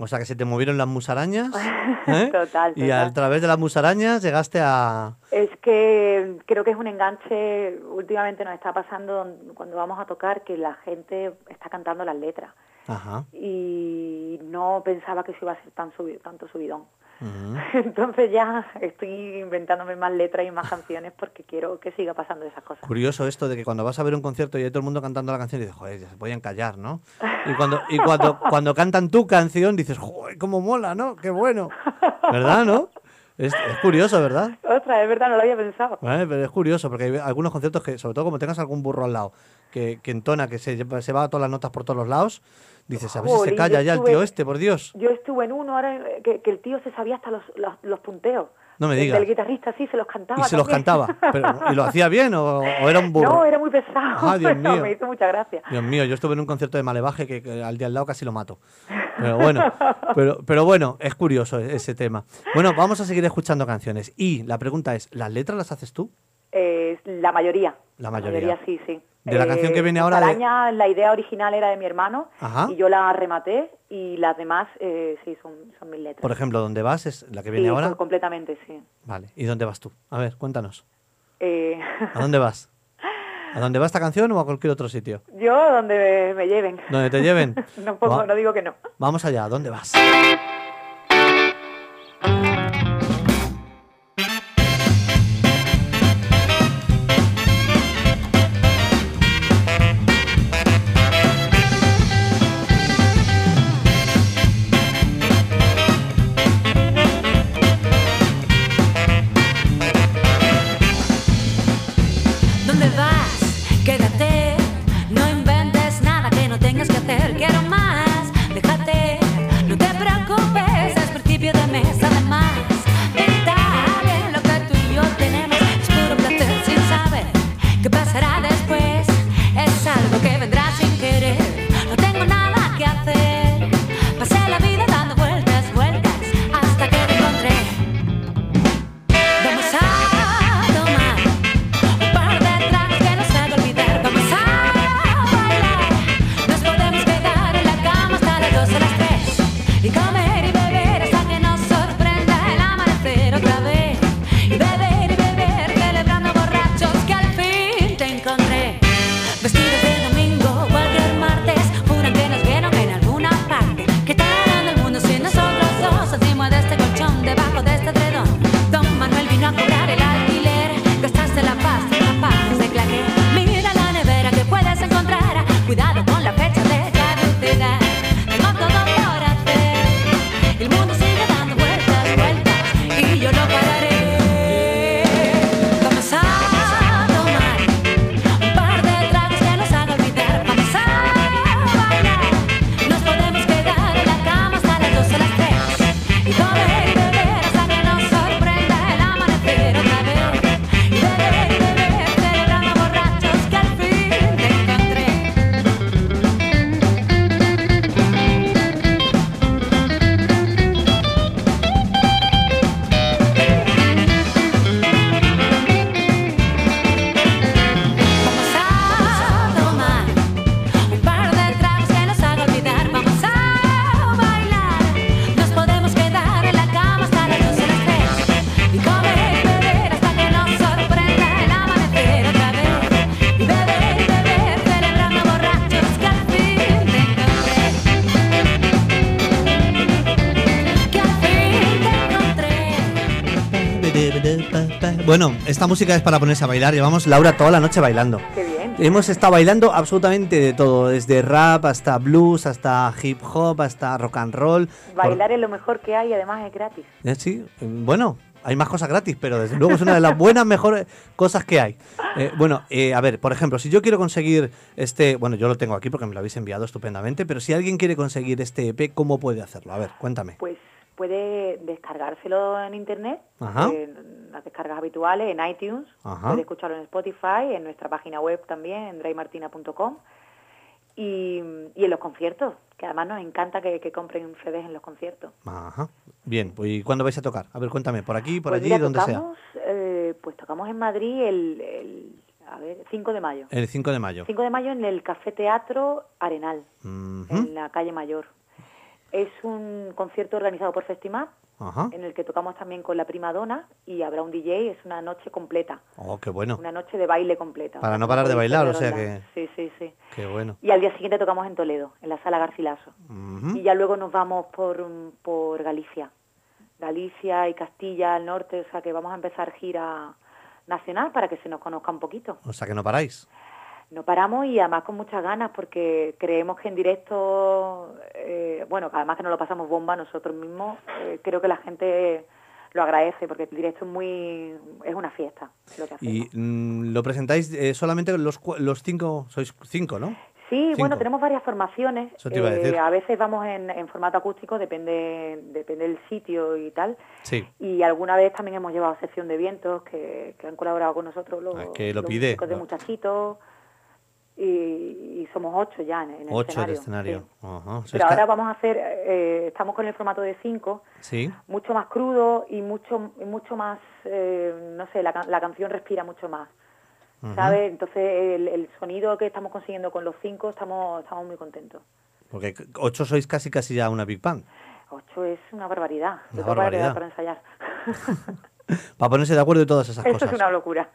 O sea, que se te movieron las musarañas. ¿eh? Total, Y a total. través de las musarañas llegaste a... Es que creo que es un enganche, últimamente nos está pasando cuando vamos a tocar que la gente está cantando las letras Ajá. y no pensaba que eso iba a ser tan subi- tanto subidón. Entonces ya estoy inventándome más letras y más canciones porque quiero que siga pasando esas cosas. Curioso esto de que cuando vas a ver un concierto y hay todo el mundo cantando la canción y dices, joder, ya se podían callar, ¿no? Y cuando, y cuando, cuando cantan tu canción dices, joder, cómo mola, ¿no? Qué bueno. ¿Verdad, no? Es, es curioso, ¿verdad? Ostras, es verdad, no lo había pensado. Vale, pero es curioso porque hay algunos conciertos que, sobre todo como tengas algún burro al lado, que, que entona, que se, se va a todas las notas por todos los lados, dices, a ver si se calla ya el tío este, por Dios. Yo estuve en uno ahora eh, que, que el tío se sabía hasta los, los, los punteos. No me El digas. Del guitarrista, sí, se los cantaba. Y se los cantaba. Pero, ¿Y lo hacía bien o, o era un burro? No, era muy pesado. Ah, Dios mío. me hizo mucha gracia. Dios mío, yo estuve en un concierto de Malevaje que, que al día al lado casi lo mato. Pero bueno, pero, pero bueno, es curioso ese tema. Bueno, vamos a seguir escuchando canciones. Y la pregunta es, ¿las letras las haces tú? Eh, la mayoría. La mayoría. sí, sí. De la canción que viene ahora de- Araña, la idea original era de mi hermano Ajá. y yo la rematé y las demás eh, sí son, son mis letras. Por ejemplo, ¿dónde vas? Es la que viene Sí, ahora. co- completamente, sí. Vale. ¿Y dónde vas tú? A ver, cuéntanos. Eh, ¿A dónde vas? ¿A dónde va esta canción o a cualquier otro sitio? yo donde me lleven. ¿Donde te lleven? no, pongo- no digo que no. Vamos allá, ¿a dónde vas? Esta música es para ponerse a bailar. Llevamos Laura toda la noche bailando. Qué bien. Hemos estado bailando absolutamente de todo, desde rap hasta blues, hasta hip hop, hasta rock and roll. Bailar es lo mejor que hay, además es gratis. Eh, Sí, bueno, hay más cosas gratis, pero desde luego es una de las buenas, mejores cosas que hay. Eh, bueno, eh, a ver, por ejemplo, si yo quiero conseguir este, bueno, yo lo tengo aquí porque me lo habéis enviado estupendamente, pero si alguien quiere conseguir este EP, ¿cómo puede hacerlo? A ver, cuéntame. Pues puede descargárselo en internet, en las descargas habituales, en iTunes, Ajá. puede escucharlo en Spotify, en nuestra página web también, en draymartina.com y, y en los conciertos, que además nos encanta que, que compren CDs en los conciertos. Ajá. Bien, pues ¿y cuándo vais a tocar? A ver, cuéntame, por aquí, por Pues allí, mira, donde sea. tocamos, eh, pues tocamos en Madrid el, el, a ver, 5 de mayo. El 5 de mayo. 5 de mayo en el Café Teatro Arenal, en la calle Mayor. Es un concierto organizado por Festimar, Ajá. en el que tocamos también con la prima dona y habrá un DJ, es una noche completa, Oh, qué bueno. una noche de baile completa. Para no parar de bailar, o sea Sí, sí, sí. Qué bueno. Y al día siguiente tocamos en Toledo, en la Sala Garcilaso. Y ya luego nos vamos por, por Galicia. Galicia y Castilla al norte, o sea que vamos a empezar gira nacional para que se nos conozca un poquito. O sea que no paráis. No paramos y además con muchas ganas porque creemos que en directo, eh, bueno, además que nos lo pasamos bomba nosotros mismos, eh, creo que la gente lo agradece porque el directo es muy, es una fiesta lo que hacemos. Y mm, lo presentáis eh, solamente los, los cinco, sois cinco, ¿no? Sí, Cinco. bueno, tenemos varias formaciones. Eso te iba a Eh, decir. veces vamos en, en formato acústico, depende, depende del sitio y tal. Sí. Y alguna vez también hemos llevado sección de vientos que, que han colaborado con nosotros los, Ah, que lo los pide. músicos de muchachitos. Y, y somos ocho ya en, en el Ocho escenario. de escenario. sí. Pero ahora vamos a hacer, eh, estamos con el formato de cinco, Sí. mucho más crudo y mucho mucho más, eh, no sé, la, la canción respira mucho más. ¿Sabes? Entonces el, el sonido que estamos consiguiendo con los cinco estamos, estamos muy contentos. Porque ocho sois casi casi ya una Big Bang. Ocho es una barbaridad. Una para barbaridad. para ensayar. Para ponerse de acuerdo y todas esas cosas. es una locura.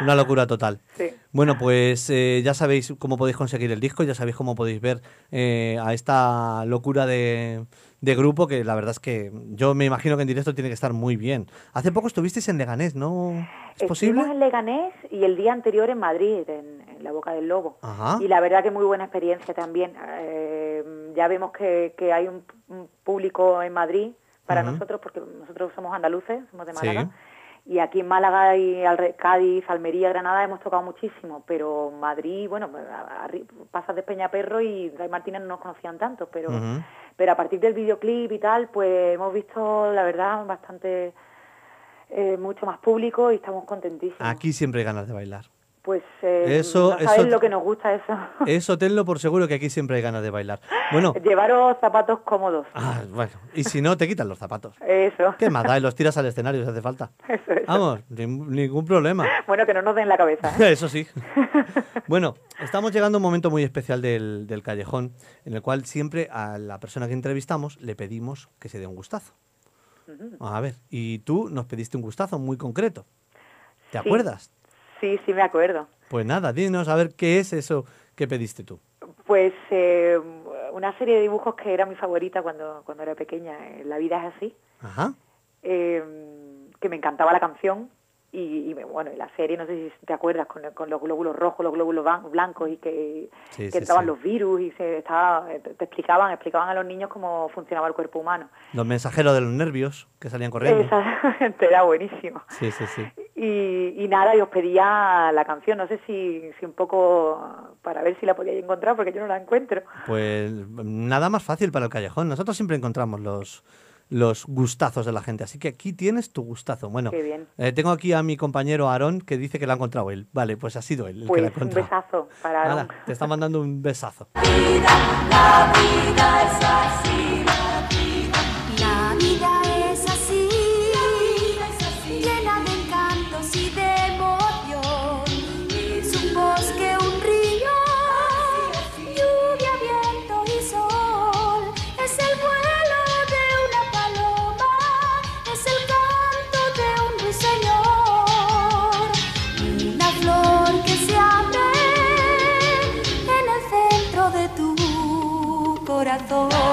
Una locura total. Sí. Bueno, pues eh, ya sabéis cómo podéis conseguir el disco, ya sabéis cómo podéis ver eh, a esta locura de, de grupo que la verdad es que yo me imagino que en directo tiene que estar muy bien. Hace poco estuvisteis en Leganés, ¿no? ¿Es posible? Estuvimos en Leganés y el día anterior en Madrid, en, en la Boca del Lobo. Ajá. Y la verdad que muy buena experiencia también. Eh, ya vemos que, que hay un, un público en Madrid para nosotros, porque nosotros somos andaluces, somos de Sí. Y aquí en Málaga y Cádiz, Almería, Granada hemos tocado muchísimo, pero Madrid, bueno, pues, pasas de Peñaperro y Ray Martínez no nos conocían tanto, pero pero a partir del videoclip y tal, pues hemos visto, la verdad, bastante, eh, mucho más público y estamos contentísimos. Aquí siempre hay ganas de bailar. Pues eh, Eso- no sabes eso- lo que nos gusta eso. Eso tenlo por seguro que aquí siempre hay ganas de bailar. Bueno, Llevaros zapatos cómodos. ah, bueno, y si no, te quitan los zapatos. Eso. ¿Qué más da? Y los tiras al escenario si hace falta. Eso, eso. Vamos, nin- ningún problema. Bueno, que no nos den la cabeza. ¿eh? Eso sí. Bueno, estamos llegando a un momento muy especial del, del callejón, en el cual siempre a la persona que entrevistamos le pedimos que se dé un gustazo. A ver, y tú nos pediste un gustazo muy concreto. ¿Te Sí. acuerdas? Sí, sí, me acuerdo. Pues nada, dinos a ver qué es eso que pediste tú. Pues eh, una serie de dibujos que era mi favorita cuando, cuando era pequeña, eh, La vida es así, Ajá. eh, que me encantaba la canción y, y bueno, y la serie, no sé si te acuerdas, con, con los glóbulos rojos, los glóbulos blancos y que, Sí, que sí, entraban sí. los virus y se estaba, te te explicaban, explicaban a los niños cómo funcionaba el cuerpo humano. Los mensajeros de los nervios que salían corriendo. Exactamente, era buenísimo. Sí, sí, sí. Y, y nada, y os pedía la canción, no sé si, si un poco para ver si la podíais encontrar, porque yo no la encuentro. Pues nada más fácil para el callejón. Nosotros siempre encontramos los, los gustazos de la gente. Así que aquí tienes tu gustazo. Bueno, Qué bien. eh, tengo aquí a mi compañero Aarón que dice que la ha encontrado él. Vale, pues ha sido él el que Pues la ha un encontrado. besazo para te está mandando un besazo. La vida es así. Corazón.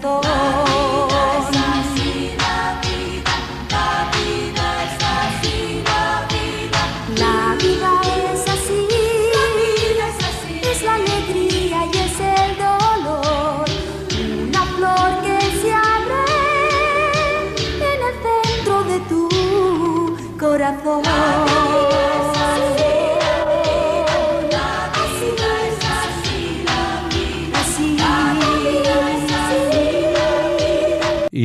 Tu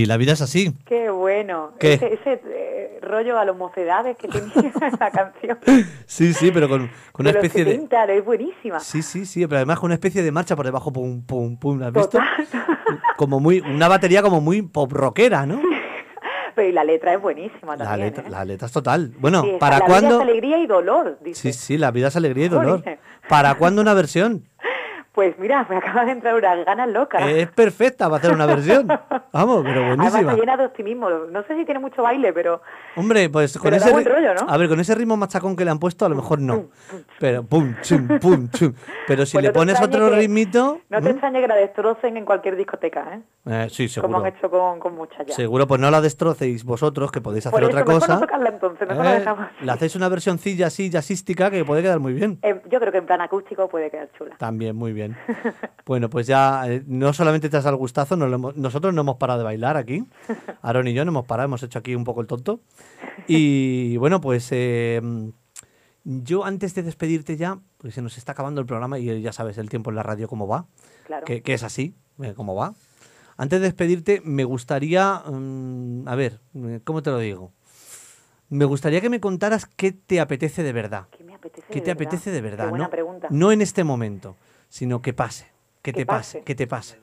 Y la vida es así. Qué bueno. ¿Qué? Ese, ese, eh, rollo a los mocedades que tenía la canción. Sí, sí, pero con, con una de especie de... 70, es buenísima. Sí, sí, sí, pero además con una especie de marcha por debajo, pum, pum, pum, ¿has visto? Como muy, una batería como muy pop rockera, ¿no? Pero y la letra es buenísima La también. letra, ¿eh? la letra es total. Bueno, Sí, ¿para la cuándo? vida es alegría y dolor, dice. Sí, sí, la vida es alegría y dolor. ¿Para cuándo una versión? Pues mira, me acaba de entrar unas ganas locas. Es perfecta para hacer una versión. Vamos, pero Además buenísima. está llena de optimismo. No sé si tiene mucho baile, pero Hombre, pues con Pero da ese buen rollo, ¿no? A ver, con ese ritmo machacón que le han puesto, a lo mejor no. Pero pum, chum, pum, chum. Pero si Pues le no pones otro que- ritmito, no te extrañe que la destrocen en cualquier discoteca, ¿eh? eh, sí, Como seguro. han hecho con, con muchas ya. Seguro, pues no la destrocéis vosotros, que podéis hacer Por otra eso, mejor cosa. no tocarla entonces, mejor la Eh, dejamos. le hacéis una versioncilla así, jazzística, que puede quedar muy bien. Eh, yo creo que en plan acústico puede quedar chula. También, muy bien. Bueno, pues ya eh, no solamente te has dado el gustazo, nos lo hemos- nosotros no hemos parado de bailar aquí. Aaron y yo no hemos parado, hemos hecho aquí un poco el tonto. Y bueno, pues eh, yo antes de despedirte ya, porque se nos está acabando el programa y ya sabes el tiempo en la radio cómo va, Claro. que, que es así, eh, cómo va. Antes de despedirte, me gustaría, mm, a ver, ¿cómo te lo digo? Me gustaría que me contaras qué te apetece de verdad. ¿Qué me apetece ¿Qué de te verdad? apetece de verdad? Qué buena no, pregunta. no en este momento, sino que pase, que, Que te pase, pase. que te pase.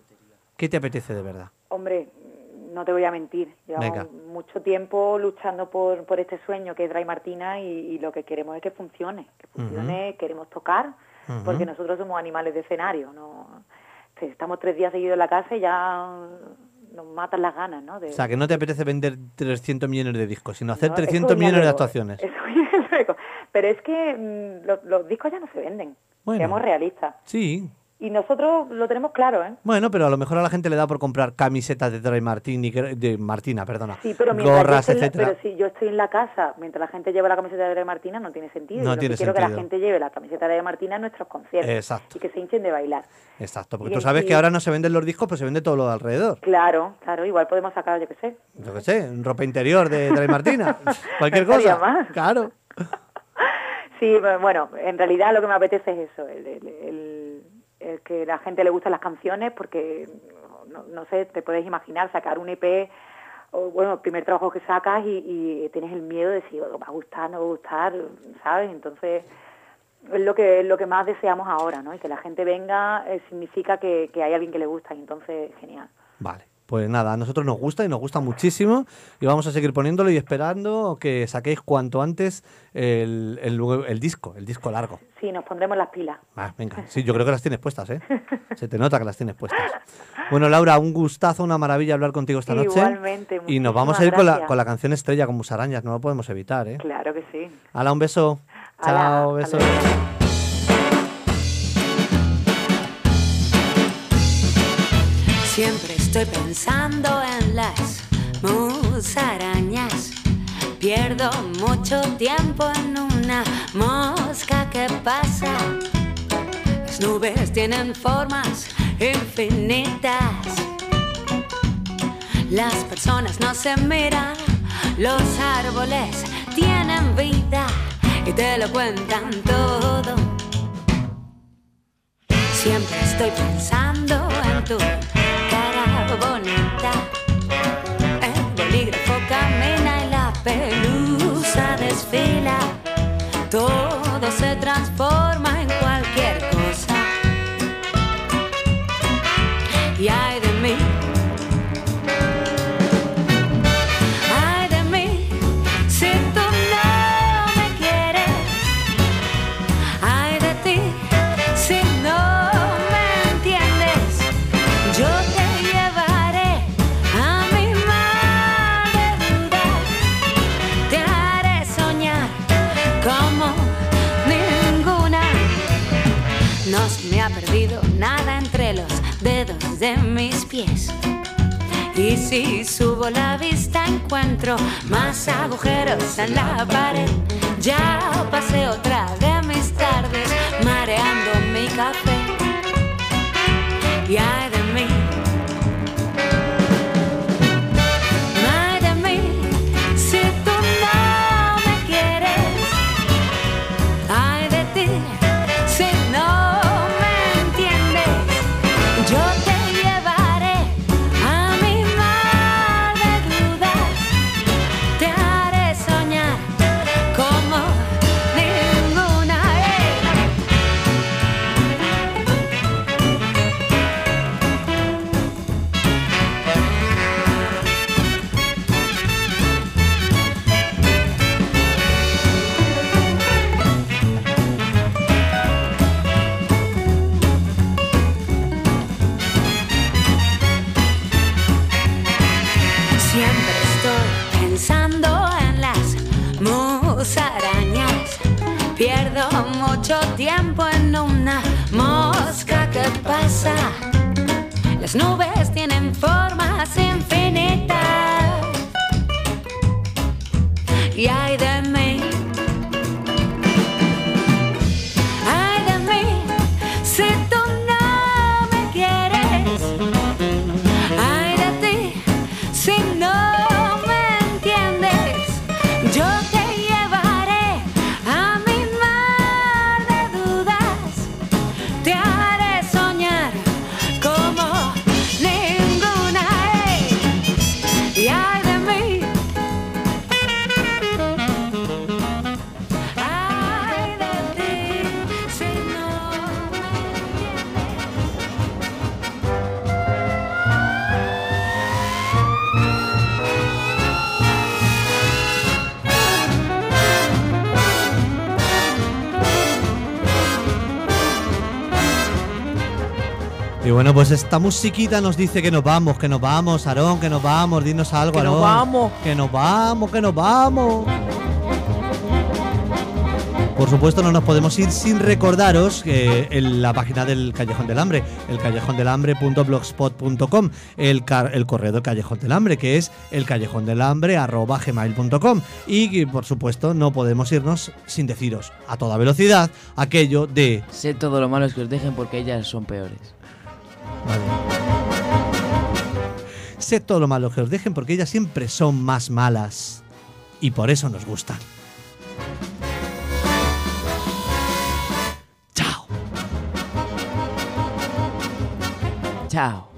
¿Qué te apetece de verdad? Hombre, no te voy a mentir. Llevamos mucho tiempo luchando por, por este sueño que es Dry Martina y, y lo que queremos es que funcione. Que funcione, queremos tocar, porque nosotros somos animales de escenario. no Estamos tres días seguidos en la casa y ya nos matan las ganas, ¿no? De- O sea, que no te apetece vender 300 millones de discos, sino hacer No, eso 300 viene millones de luego, actuaciones. eso luego. Pero es que mm, los, los discos ya no se venden. Bueno. Seamos realistas. Sí. Y nosotros lo tenemos claro, ¿eh? Bueno, pero a lo mejor a la gente le da por comprar camisetas de Dry Martini, que- de Martina, perdona, Sí, pero yo gorras, estoy la- etcétera. pero si yo estoy en la casa, mientras la gente lleva la camiseta de Dre Martina, no tiene sentido. No Yo tiene que quiero que la sentido. gente lleve la camiseta de Martina en nuestros conciertos. Exacto. Y que se hinchen de bailar. Exacto, porque Y tú sabes y- que ahora no se venden los discos, pero se vende todo lo de alrededor. Claro, claro, igual podemos sacar, yo qué sé. Yo qué sé, ropa interior de Dry Martina, cualquier No cosa. mal. Claro. Sí, bueno, en realidad lo que me apetece es eso, el, el- que la gente le gusten las canciones, porque, no, no sé, te puedes imaginar sacar un EP o, bueno, el primer trabajo que sacas y, y tienes el miedo de si "Oh, va a gustar, no va a gustar, ¿sabes? Entonces es lo que es lo que más deseamos ahora, ¿no? Y que la gente venga eh, significa que, que hay alguien que le gusta y entonces genial. Vale. Pues nada, a nosotros nos gusta y nos gusta muchísimo y vamos a seguir poniéndolo y esperando que saquéis cuanto antes el, el, el disco, el disco largo. Sí, nos pondremos las pilas. Ah, venga, sí, yo creo que las tienes puestas, ¿eh? Se te nota que las tienes puestas. Bueno, Laura, un gustazo, una maravilla hablar contigo esta noche. Igualmente, Y nos vamos a ir con la, con la canción estrella, con Musarañas, no lo podemos evitar, ¿eh? Claro que sí. Hala, un beso. Chao, besos. Siempre estoy pensando en las musarañas. Pierdo mucho tiempo en una mosca que pasa. Las nubes tienen formas infinitas. Las personas no se miran, los árboles tienen vida y te lo cuentan todo. Siempre estoy pensando en tu El bolígrafo camina y la pelusa desfila. Todo se transforma de mis pies. Y si subo la vista encuentro más agujeros en la pared. Ya pasé otra de mis tardes mareando mi café. Y Las nubes pues esta musiquita nos dice que nos vamos, que nos vamos, Aarón, que nos vamos, dinos algo, Que nos Aarón. vamos. Que nos vamos, que nos vamos. Por supuesto, no nos podemos ir sin recordaros que en la página del Callejón del Hambre, el callejondelambre.blogspot.com, el, correo del Callejón del Hambre, que es el callejondelambre.gmail.com. Y que, por supuesto, no podemos irnos sin deciros a toda velocidad aquello de Sé todo lo malos que os dejen porque ellas son peores. Sé todo lo malo que os dejen porque ellas siempre son más malas. Y por eso nos gustan. Chao.